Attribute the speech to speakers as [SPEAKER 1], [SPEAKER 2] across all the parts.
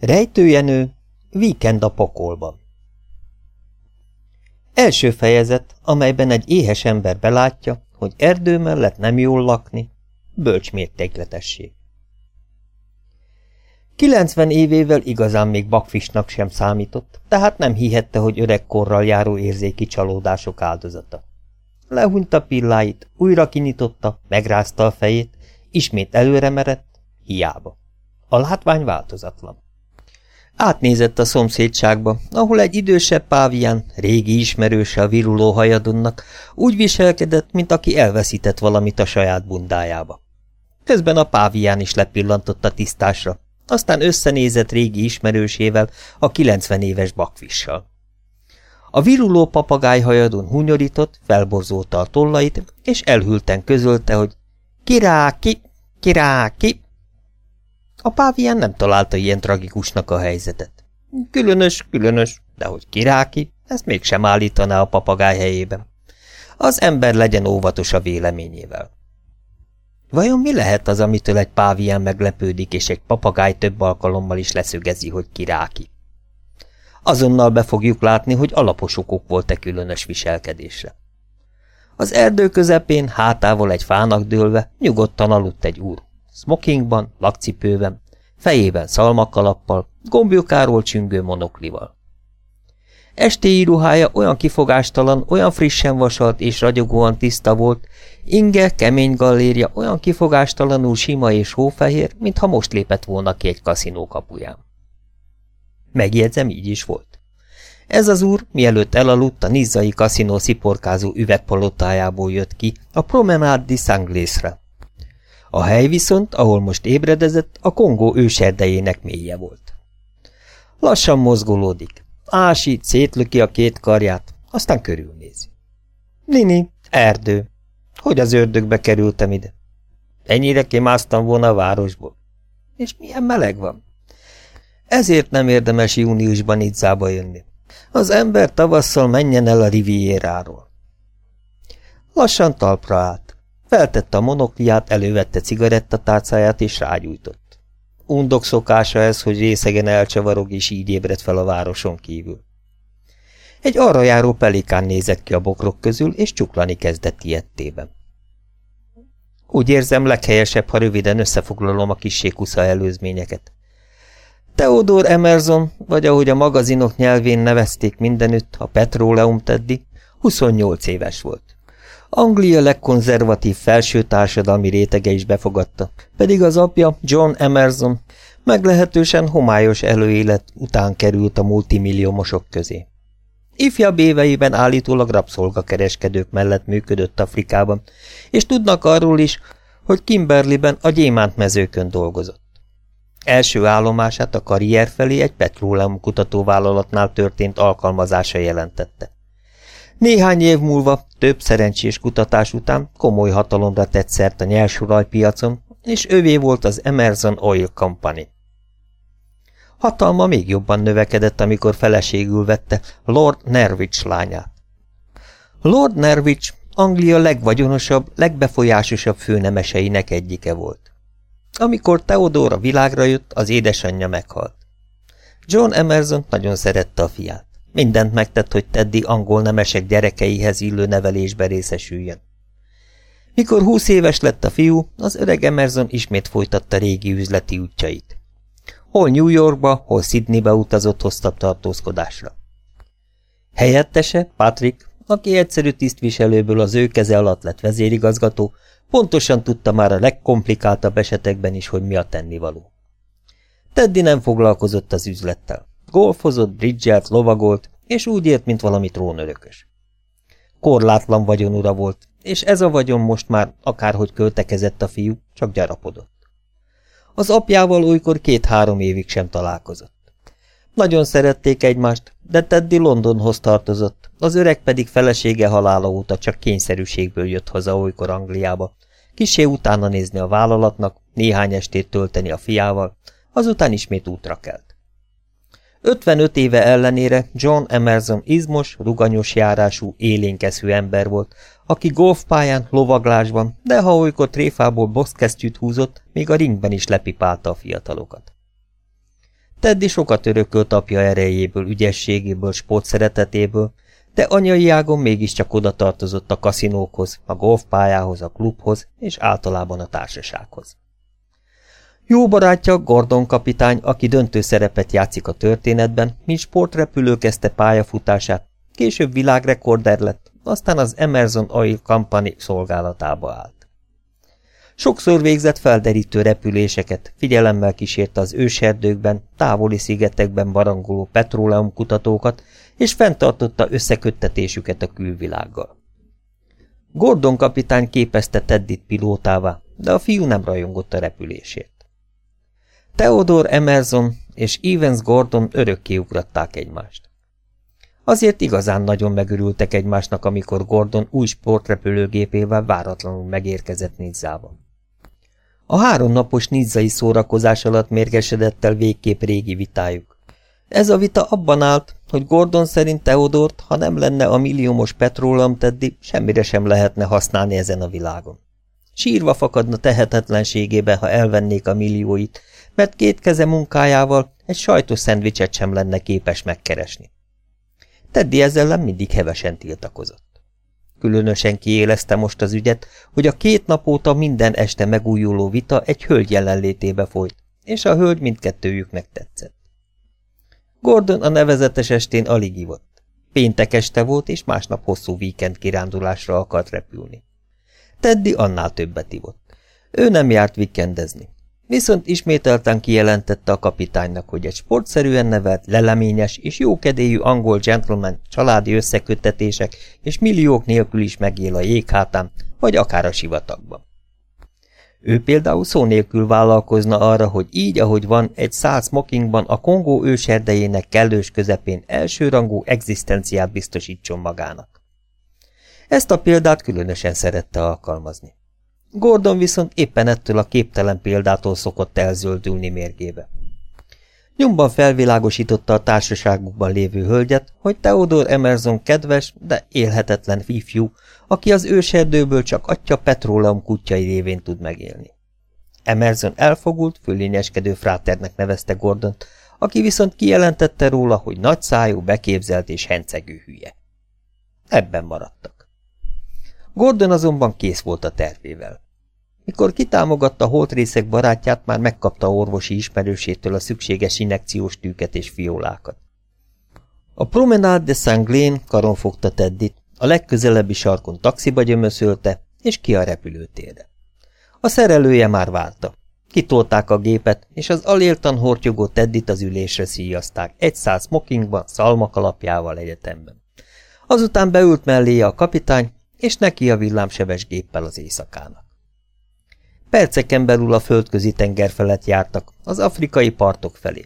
[SPEAKER 1] Rejtőjenő, víkend a pokolban. Első fejezet, amelyben egy éhes ember belátja, hogy erdő mellett nem jól lakni, bölcs mértékletesség. 90 évével igazán még bakfisnak sem számított, tehát nem hihette, hogy öregkorral járó érzéki csalódások áldozata. Lehúnyta pilláit, újra kinyitotta, megrázta a fejét, ismét előre merett, hiába. A látvány változatlan. Átnézett a szomszédságba, ahol egy idősebb pávián, régi ismerőse a viruló hajadonnak, úgy viselkedett, mint aki elveszített valamit a saját bundájába. Közben a pávián is lepillantott a tisztásra, aztán összenézett régi ismerősével, a 90 éves bakvissal. A viruló papagáj hajadon hunyorított, felborzolta a tollait, és elhülten közölte, hogy kiráki, kiráki. A pávián nem találta ilyen tragikusnak a helyzetet. Különös, különös, de hogy kiráki, ezt mégsem állítaná a papagáj helyében. Az ember legyen óvatos a véleményével. Vajon mi lehet az, amitől egy pávián meglepődik, és egy papagáj több alkalommal is leszögezi, hogy kiráki? Azonnal be fogjuk látni, hogy alapos okok volt-e különös viselkedésre. Az erdő közepén, hátával egy fának dőlve, nyugodtan aludt egy úr. Smokingban, lakcipőben, fejében szalmakalappal, gombjukáról csüngő monoklival. Estéi íruhája olyan kifogástalan, olyan frissen vasalt és ragyogóan tiszta volt, inge, kemény gallérja olyan kifogástalanul sima és hófehér, mintha most lépett volna ki egy kaszinó kapuján. Megjegyzem, így is volt. Ez az úr, mielőtt elaludt, a nizzai kaszinó sziporkázó üvegpalotájából jött ki a Promenade di Sanglésre. A hely viszont, ahol most ébredezett, a Kongó őserdejének mélye volt. Lassan mozgolódik, ásít, szétlöki a két karját, aztán körülnézi. Nini, erdő. Hogy az ördögbe kerültem ide? Ennyire kimásztam volna a városból. És milyen meleg van. Ezért nem érdemes júniusban Idzába jönni. Az ember tavasszal menjen el a rivieráról. Lassan talpra állt. Feltette a monokliát, elővette cigarettatárcáját és rágyújtott. Undok szokása ez, hogy részegen elcsavarog és így ébred fel a városon kívül. Egy arra járó pelikán nézett ki a bokrok közül, és csuklani kezdett ilyettében. Úgy érzem, leghelyesebb, ha röviden összefoglalom a kissékusza előzményeket. Theodor Emerson, vagy ahogy a magazinok nyelvén nevezték mindenütt, a Petróleum Teddy, 28 éves volt. Anglia legkonzervatív felső társadalmi rétege is befogadta, pedig az apja, John Emerson, meglehetősen homályos előélet után került a multimilliómosok közé. Ifjabb éveiben állítólag rabszolgakereskedők mellett működött Afrikában, és tudnak arról is, hogy Kimberliben a gyémántmezőkön dolgozott. Első állomását a karrier felé egy petróleum kutatóvállalatnál történt alkalmazása jelentette. Néhány év múlva, több szerencsés kutatás után komoly hatalomra tett szert a nyersolajpiacon, és övé volt az Emerson Oil Company. Hatalma még jobban növekedett, amikor feleségül vette Lord Nerwich lányát. Lord Nerwich Anglia legvagyonosabb, legbefolyásosabb főnemeseinek egyike volt. Amikor Theodora világra jött, az édesanyja meghalt. John Emerson nagyon szerette a fiát. Mindent megtett, hogy Teddy angol nemesek gyerekeihez illő nevelésbe részesüljön. Mikor húsz éves lett a fiú, az öreg Emerson ismét folytatta régi üzleti útjait. Hol New Yorkba, hol Sydneybe utazott hosszabb tartózkodásra. Helyettese, Patrick, aki egyszerű tisztviselőből az ő keze alatt lett vezérigazgató, pontosan tudta már a legkomplikáltabb esetekben is, hogy mi a tennivaló. Teddy nem foglalkozott az üzlettel. Golfozott, bridgelt, lovagolt, és úgy ért, mint valami trónörökös. Korlátlan vagyonura volt, és ez a vagyon most már, akárhogy költekezett a fiú, csak gyarapodott. Az apjával olykor két-három évig sem találkozott. Nagyon szerették egymást, de Teddy Londonhoz tartozott, az öreg pedig felesége halála óta csak kényszerűségből jött haza olykor Angliába, kisé utána nézni a vállalatnak, néhány estét tölteni a fiával, azután ismét útra kelt. 55 éve ellenére John Emerson izmos, ruganyos járású, élénkeszű ember volt, aki golfpályán, lovaglásban, de ha olykor tréfából boxkesztyűt húzott, még a ringben is lepipálta a fiatalokat. Teddy sokat örökölt apja erejéből, ügyességéből, sportszeretetéből, de anyai ágon mégiscsak oda tartozott a kaszinókhoz, a golfpályához, a klubhoz és általában a társasághoz. Jó barátja Gordon kapitány, aki döntő szerepet játszik a történetben, mint sportrepülő kezdte pályafutását, később világrekorder lett, aztán az Emerson Oil Company szolgálatába állt. Sokszor végzett felderítő repüléseket, figyelemmel kísérte az őserdőkben, távoli szigetekben barangoló petróleumkutatókat, és fenntartotta összeköttetésüket a külvilággal. Gordon kapitány képezte Teddit pilótává, de a fiú nem rajongott a repülésért. Theodore Emerson és Evans Gordon örökké ugratták egymást. Azért igazán nagyon megörültek egymásnak, amikor Gordon új sportrepülőgépével váratlanul megérkezett Nizzában. A háromnapos nizzai szórakozás alatt mérgesedett el végképp régi vitájuk. Ez a vita abban állt, hogy Gordon szerint Teodort, ha nem lenne a milliómos petróleum teddi, semmire sem lehetne használni ezen a világon. Sírva fakadna tehetetlenségébe, ha elvennék a millióit, mert két keze munkájával egy sajtos szendvicset sem lenne képes megkeresni. Teddy ezzel mindig hevesen tiltakozott. Különösen kiélezte most az ügyet, hogy a két nap óta minden este megújuló vita egy hölgy jelenlétébe folyt, és a hölgy mindkettőjüknek tetszett. Gordon a nevezetes estén alig ivott. Péntek este volt, és másnap hosszú víkend kirándulásra akart repülni. Teddy annál többet ivott. Ő nem járt vikendezni. Viszont ismételten kijelentette a kapitánynak, hogy egy sportszerűen nevelt, leleményes és jókedélyű angol gentleman családi összeköttetések és milliók nélkül is megél a jéghátán, vagy akár a sivatagban. Ő például szó nélkül vállalkozna arra, hogy így, ahogy van, egy száz smokingban a Kongó őserdejének kellős közepén elsőrangú egzisztenciát biztosítson magának. Ezt a példát különösen szerette alkalmazni. Gordon viszont éppen ettől a képtelen példától szokott elzöldülni mérgébe. Nyomban felvilágosította a társaságukban lévő hölgyet, hogy Theodore Emerson kedves, de élhetetlen ifjú, aki az őserdőből csak atya petróleum kutyai révén tud megélni. Emerson elfogult, fölényeskedő fráternek nevezte Gordont, aki viszont kijelentette róla, hogy nagyszájú, beképzelt és hencegő hülye. Ebben maradtak. Gordon azonban kész volt a tervével. Mikor kitámogatta holtrészek barátját, már megkapta orvosi ismerősétől a szükséges injekciós tűket és fiolákat. A Promenade de Saint-Glén karon fogta Teddit, a legközelebbi sarkon taxiba gyömöszölte, és ki a repülőtérre. A szerelője már várta. Kitolták a gépet, és az aléltan hortyogó Teddit az ülésre szíjazták, egy száz smokingban, szalmakalapjával egyetemben. Azután beült melléje a kapitány, és neki a villámsebes géppel az éjszakának. Perceken belül a földközi tenger felett jártak, az afrikai partok felé.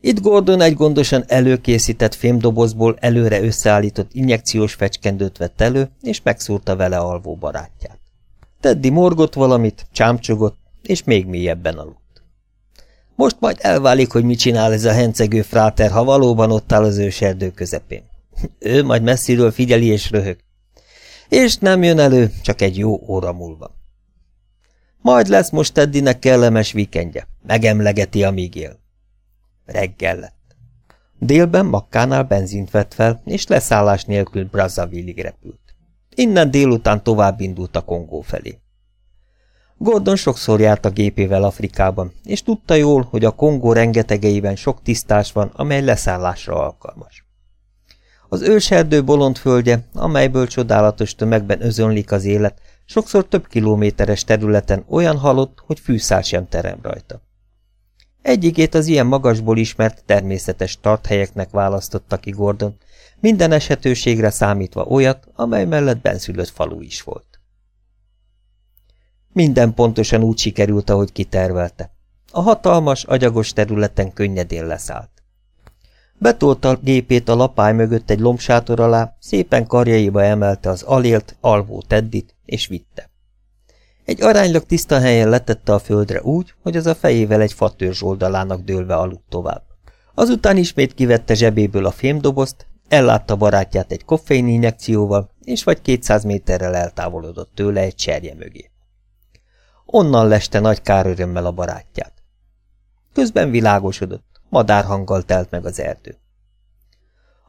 [SPEAKER 1] Itt Gordon egy gondosan előkészített fémdobozból előre összeállított injekciós fecskendőt vett elő, és megszúrta vele alvó barátját. Teddy morgott valamit, csámcsogott, és még mélyebben aludt. Most majd elválik, hogy mit csinál ez a hencegő fráter, ha valóban ott áll az őserdő közepén. Ő majd messziről figyeli és röhög. És nem jön elő, csak egy jó óra múlva. Majd lesz most Teddynek kellemes vikendje. Megemlegeti, amíg él. Reggel lett. Délben Makkánál benzint vett fel, és leszállás nélkül Brazzaville-ig repült. Innen délután tovább indult a Kongó felé. Gordon sokszor járt a gépével Afrikában, és tudta jól, hogy a Kongó rengetegeiben sok tisztás van, amely leszállásra alkalmas. Az őserdő bolond földje, amelyből csodálatos tömegben özönlik az élet, sokszor több kilométeres területen olyan halott, hogy fűszál sem terem rajta. Egyikét az ilyen magasból ismert természetes tarthelyeknek választotta ki Gordon, minden esetőségre számítva olyat, amely mellett benszülött falu is volt. Minden pontosan úgy sikerült, ahogy kitervelte. A hatalmas, agyagos területen könnyedén leszállt. Betolta gépét a lapály mögött egy lombsátor alá, szépen karjaiba emelte az alélt, alvó teddit, és vitte. Egy aránylag tiszta helyen letette a földre úgy, hogy az a fejével egy fatörzs oldalának dőlve aludt tovább. Azután ismét kivette zsebéből a fémdobozt, ellátta barátját egy koffein injekcióval, és vagy 200 méterrel eltávolodott tőle egy cserje mögé. Onnan leste nagy kárörömmel a barátját. Közben világosodott, madárhanggal telt meg az erdő.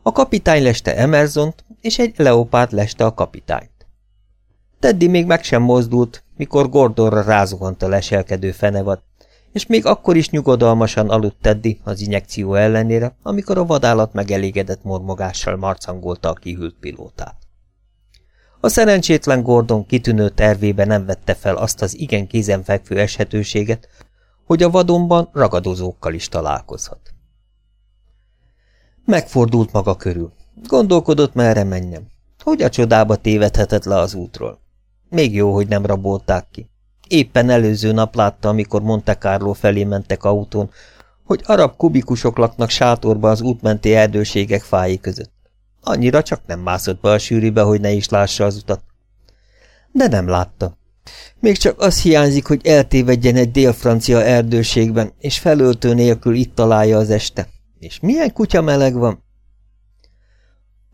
[SPEAKER 1] A kapitány leste Emersont, és egy leopárd leste a kapitányt. Teddy még meg sem mozdult, mikor Gordonra rázuhant a leselkedő fenevad, és még akkor is nyugodalmasan aludt Teddy az injekció ellenére, amikor a vadállat megelégedett mormogással marcangolta a kihűlt pilótát. A szerencsétlen Gordon kitűnő tervébe nem vette fel azt az igen kézenfekvő eshetőséget, hogy a vadonban ragadozókkal is találkozhat. Megfordult maga körül. Gondolkodott, merre menjem. Hogy a csodába tévedhetett le az útról. Még jó, hogy nem rabolták ki. Éppen előző nap látta, amikor Monte Carlo felé mentek autón, hogy arab kubikusok laknak sátorba az útmenti erdőségek fái között. Annyira csak nem mászott be a sűrűbe, hogy ne is lássa az utat. De nem látta. Még csak az hiányzik, hogy eltévedjen egy dél-francia erdőségben, és felöltő nélkül itt találja az este. És milyen kutya meleg van?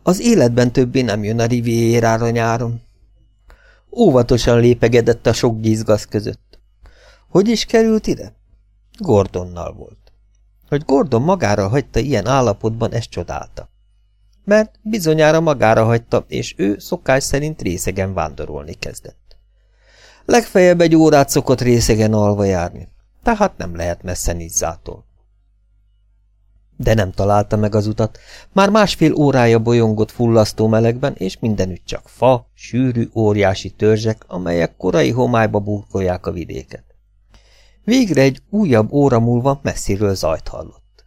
[SPEAKER 1] Az életben többé nem jön a rivierára nyáron. Óvatosan lépegedett a sok gizgasz között. Hogy is került ide? Gordonnal volt. Hogy Gordon magára hagyta ilyen állapotban, ezt csodálta. Mert bizonyára magára hagyta, és ő szokás szerint részegen vándorolni kezdett. Legfeljebb egy órát szokott részegen alva járni, tehát nem lehet messze Nizzától. De nem találta meg az utat, már másfél órája bolyongott fullasztó melegben, és mindenütt csak fa, sűrű, óriási törzsek, amelyek korai homályba burkolják a vidéket. Végre egy újabb óra múlva messziről zajt hallott.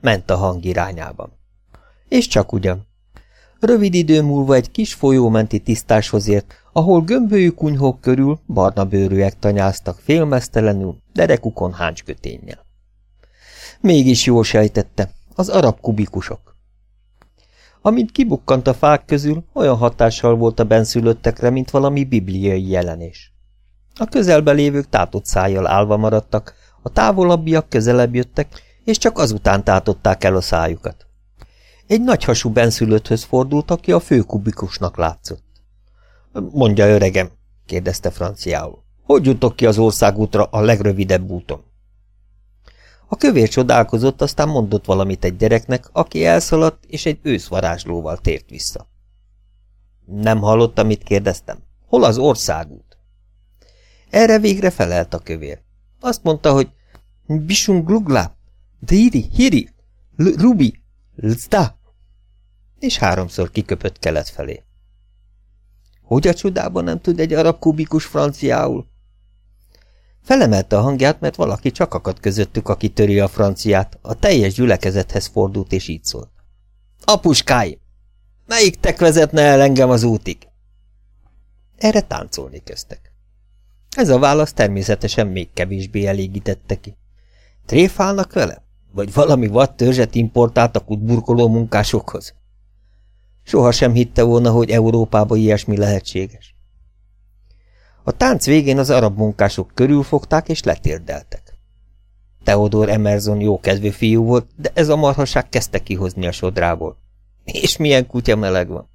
[SPEAKER 1] Ment a hang irányában. És csak ugyan. Rövid idő múlva egy kis folyómenti tisztáshoz ért, ahol gömbölyű kunyhók körül barna bőrűek tanyáztak félmeztelenül, derekukon háncsköténnyel. Mégis jól sejtette, az arab kubikusok. Amint kibukkant a fák közül, olyan hatással volt a benszülöttekre, mint valami bibliai jelenés. A közelbe lévők tátott szájjal állva maradtak, a távolabbiak közelebb jöttek, és csak azután tátották el a szájukat. Egy nagyhasú benszülötthöz fordult, aki a főkubikusnak látszott. Mondja, öregem, kérdezte franciául. Hogy jutok ki az országútra a legrövidebb úton? A kövér csodálkozott, aztán mondott valamit egy gyereknek, aki elszaladt, és egy őszvarázslóval tért vissza. Nem hallott, amit kérdeztem. Hol az országút? Erre végre felelt a kövér. Azt mondta, hogy Bisung glugla, Diri, Hiri, Rubi, Lzda, és háromszor kiköpött kelet felé. Hogy a csodában nem tud egy arab kubikus franciául? Felemelte a hangját, mert valaki csak akadt közöttük, aki töri a franciát, a teljes gyülekezethez fordult, és így szólt. Apuskáim! Melyik tek vezetne el engem az útig? Erre táncolni kezdtek. Ez a válasz természetesen még kevésbé elégítette ki. Tréfálnak vele? Vagy valami vad törzset importáltak útburkoló munkásokhoz? Soha sem hitte volna, hogy Európában ilyesmi lehetséges. A tánc végén az arab munkások körülfogták és letérdeltek. Theodor Emerson jókedvű fiú volt, de ez a marhaság kezdte kihozni a sodrából. És milyen kutya meleg van.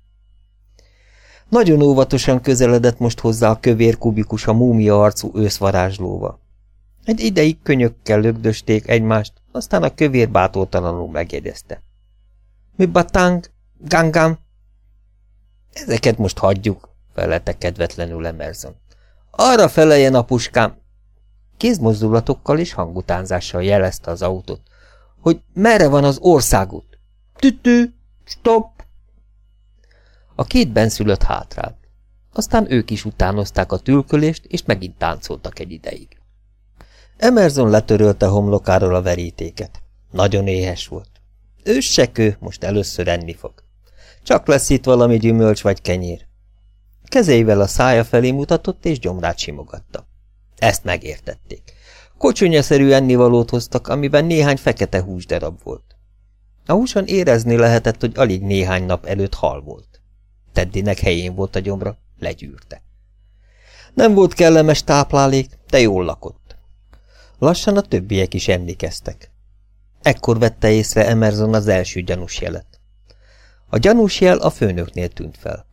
[SPEAKER 1] Nagyon óvatosan közeledett most hozzá a kövér kubikus a múmia arcú őszvarázslóval. Egy ideig könyökkel lögdösték egymást, aztán a kövér bátortalanul megjegyezte. Mi batang, gangam? Ezeket most hagyjuk, felelte kedvetlenül Emerson. Arra feleljen, apuskám! Kézmozdulatokkal és hangutánzással jelezte az autót, hogy merre van az országút. Tütű, stop! A két benszülött hátrált. Aztán ők is utánozták a tülkölést, és megint táncoltak egy ideig. Emerson letörölte homlokáról a verítéket. Nagyon éhes volt. Őssekő most először enni fog. Csak lesz itt valami gyümölcs vagy kenyér. Kezeivel a szája felé mutatott, és gyomrát simogatta. Ezt megértették. Kocsonyaszerű ennivalót hoztak, amiben néhány fekete húsdarab volt. A húson érezni lehetett, hogy alig néhány nap előtt hal volt. Teddinek helyén volt a gyomra, legyűrte. Nem volt kellemes táplálék, de jól lakott. Lassan a többiek is enni kezdtek. Ekkor vette észre Emerson az első gyanús jelet. A gyanús jel a főnöknél tűnt fel.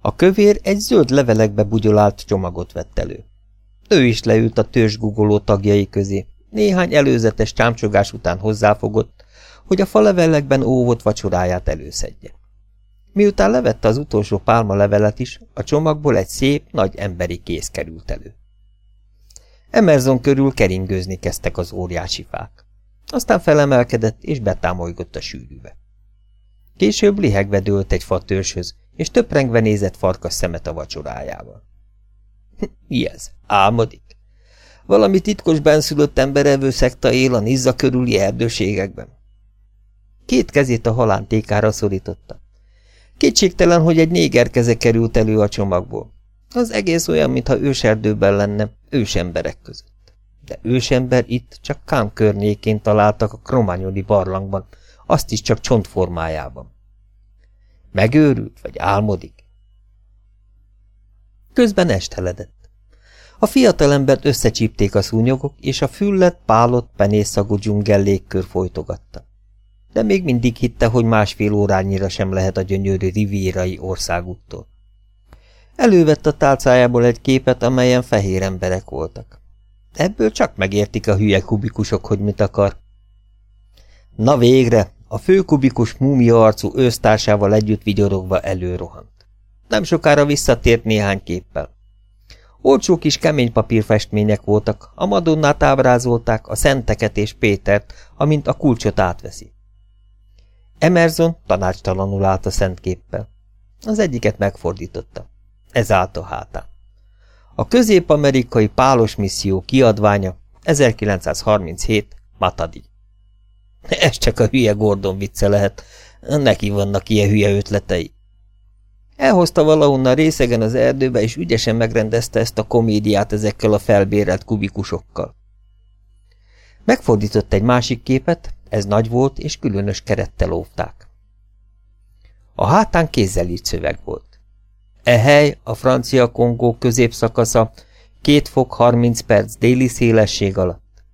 [SPEAKER 1] A kövér egy zöld levelekbe bugyolált csomagot vett elő. Ő is leült a törzs gugoló tagjai közé, néhány előzetes csámcsogás után hozzáfogott, hogy a falevellekben óvott vacsoráját előszedje. Miután levette az utolsó pálma levelet is, a csomagból egy szép, nagy emberi kéz került elő. Emerson körül keringőzni kezdtek az óriási fák. Aztán felemelkedett és betámolygott a sűrűbe. Később lihegve dőlt egy fatörzshöz, és töprengve nézett farkas szemet a vacsorájával. Mi ez? Álmodik? Valami titkos benszülött emberevő szekta él a Nizza körüli erdőségekben. Két kezét a halántékára szorította. Kétségtelen, hogy egy néger keze került elő a csomagból. Az egész olyan, mintha őserdőben lenne, ősemberek között. De ősember itt csak Kám környékén találtak a krományodi barlangban, azt is csak csontformájában. Megőrült, vagy álmodik? Közben esteledett. A fiatalembert összecsípték a szúnyogok, és a füllet, pálott, penészszagú dzsungel légkör folytogatta. De még mindig hitte, hogy másfél órányira sem lehet a gyönyörű rivírai országúttól. Elővett a tálcájából egy képet, amelyen fehér emberek voltak. Ebből csak megértik a hülye kubikusok, hogy mit akar. Na végre, a főkubikus múmia arcú ősztársával együtt vigyorogva előrohant. Nem sokára visszatért néhány képpel. Olcsó kis kemény papírfestmények voltak, a Madonnát ábrázolták, a Szenteket és Pétert, amint a kulcsot átveszi. Emerson tanácstalanul állt a szentképpel. Az egyiket megfordította. Ez állt a hátán. A közép-amerikai pálos misszió kiadványa 1937 Matadi. Ez csak a hülye Gordon vicce lehet. Neki vannak ilyen hülye ötletei. Elhozta valahonnan részegen az erdőbe, és ügyesen megrendezte ezt a komédiát ezekkel a felbérelt kubikusokkal. Megfordított egy másik képet, ez nagy volt, és különös kerettel óvták. A hátán kézzel írt szöveg volt. E hely a francia Kongó középszakasza, két fok 30 perc déli szélesség alatt.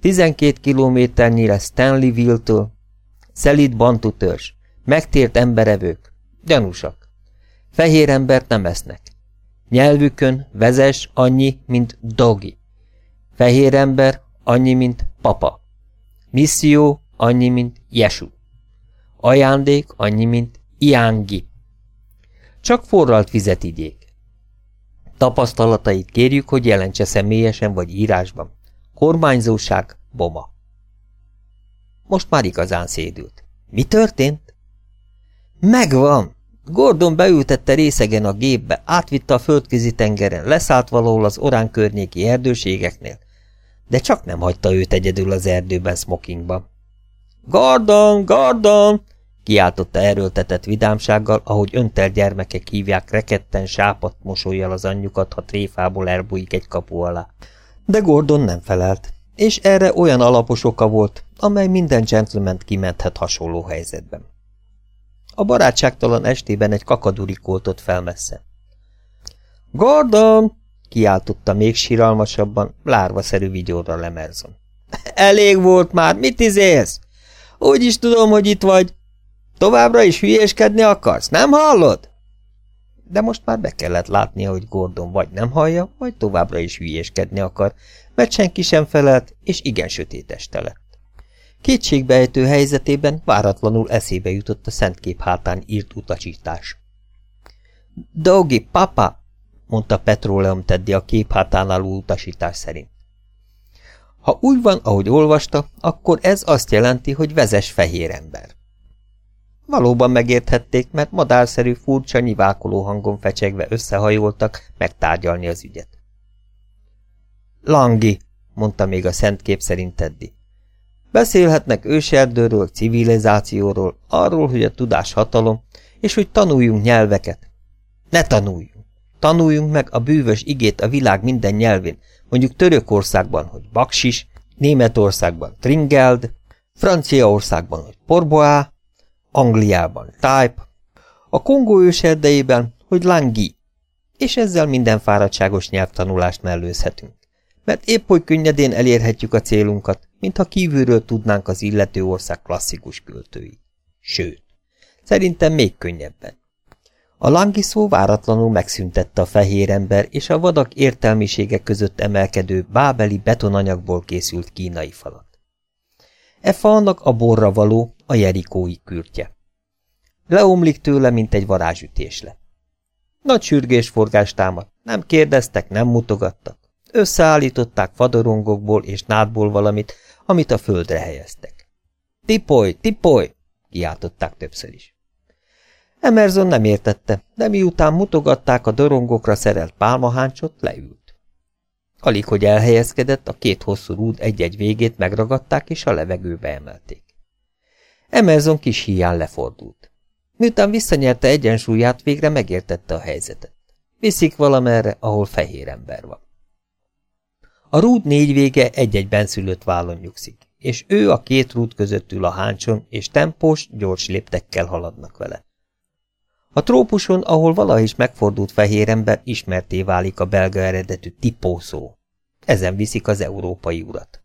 [SPEAKER 1] 12 kilométernyire Stanleyville-től, szelít bantu törzs, megtért emberevők, gyanúsak. Fehér embert nem esznek. Nyelvükön vezes annyi, mint dogi. Fehér ember annyi, mint papa. Misszió annyi, mint Jesu. Ajándék annyi, mint Iángi. Csak forralt vizet igyék. Tapasztalatait kérjük, hogy jelentse személyesen vagy írásban. Kormányzóság, boma. Most már igazán szédült. Mi történt? Megvan! Gordon beültette részegen a gépbe, átvitte a földközi tengeren, leszállt valahol az orán környéki erdőségeknél, de csak nem hagyta őt egyedül az erdőben smokingban. Gordon, Gordon! Kiáltotta erőltetett vidámsággal, ahogy öntel gyermekek hívják reketten sápat mosolyjal az anyjukat, ha tréfából elbújik egy kapu alá. De Gordon nem felelt, és erre olyan alapos oka volt, amely minden gentleman kimenthet hasonló helyzetben. A barátságtalan estében egy kakaduri koltott fel messze. Gordon! kiáltotta még síralmasabban, lárvaszerű vigyorra lemerzon. Elég volt már, mit izélsz? Úgy is tudom, hogy itt vagy. Továbbra is hülyéskedni akarsz, nem hallod? De most már be kellett látnia, hogy Gordon vagy nem hallja, vagy továbbra is hülyéskedni akar, mert senki sem felelt, és igen sötét este lett. Kétségbejtő helyzetében váratlanul eszébe jutott a szentkép hátán írt utasítás. Dogi, papa! mondta Petróleum Teddy a kép hátán álló utasítás szerint. Ha úgy van, ahogy olvasta, akkor ez azt jelenti, hogy vezes fehér ember. Valóban megérthették, mert madárszerű furcsa nyivákoló hangon fecsegve összehajoltak megtárgyalni az ügyet. Langi, mondta még a szent kép szerint Teddy. Beszélhetnek őserdőről, civilizációról, arról, hogy a tudás hatalom, és hogy tanuljunk nyelveket. Ne tanuljunk. Tanuljunk meg a bűvös igét a világ minden nyelvén, mondjuk Törökországban, hogy baksis, Németországban tringeld, Franciaországban, hogy porboá, Angliában type, a Kongó őserdejében, hogy langi, és ezzel minden fáradtságos nyelvtanulást mellőzhetünk. Mert épp hogy könnyedén elérhetjük a célunkat, mintha kívülről tudnánk az illető ország klasszikus költői. Sőt, szerintem még könnyebben. A langiszó váratlanul megszüntette a fehér ember és a vadak értelmisége között emelkedő bábeli betonanyagból készült kínai falat. E falnak a borra való, a jerikói kürtje. Leomlik tőle, mint egy varázsütésle. Nagy sürgésforgás támad, nem kérdeztek, nem mutogattak. Összeállították fadorongokból és nádból valamit, amit a földre helyeztek. Tipoly, tipoly! kiáltották többször is. Emerson nem értette, de miután mutogatták a dorongokra szerelt pálmaháncsot, leült. Alig, hogy elhelyezkedett, a két hosszú rúd egy-egy végét megragadták és a levegőbe emelték. Emerson kis híján lefordult. Miután visszanyerte egyensúlyát, végre megértette a helyzetet. Viszik valamerre, ahol fehér ember van. A rúd négy vége egy-egy benszülött vállon nyugszik, és ő a két rúd között ül a háncson, és tempós, gyors léptekkel haladnak vele. A trópuson, ahol valaha is megfordult fehér ember, ismerté válik a belga eredetű tipó. Ezen viszik az európai urat.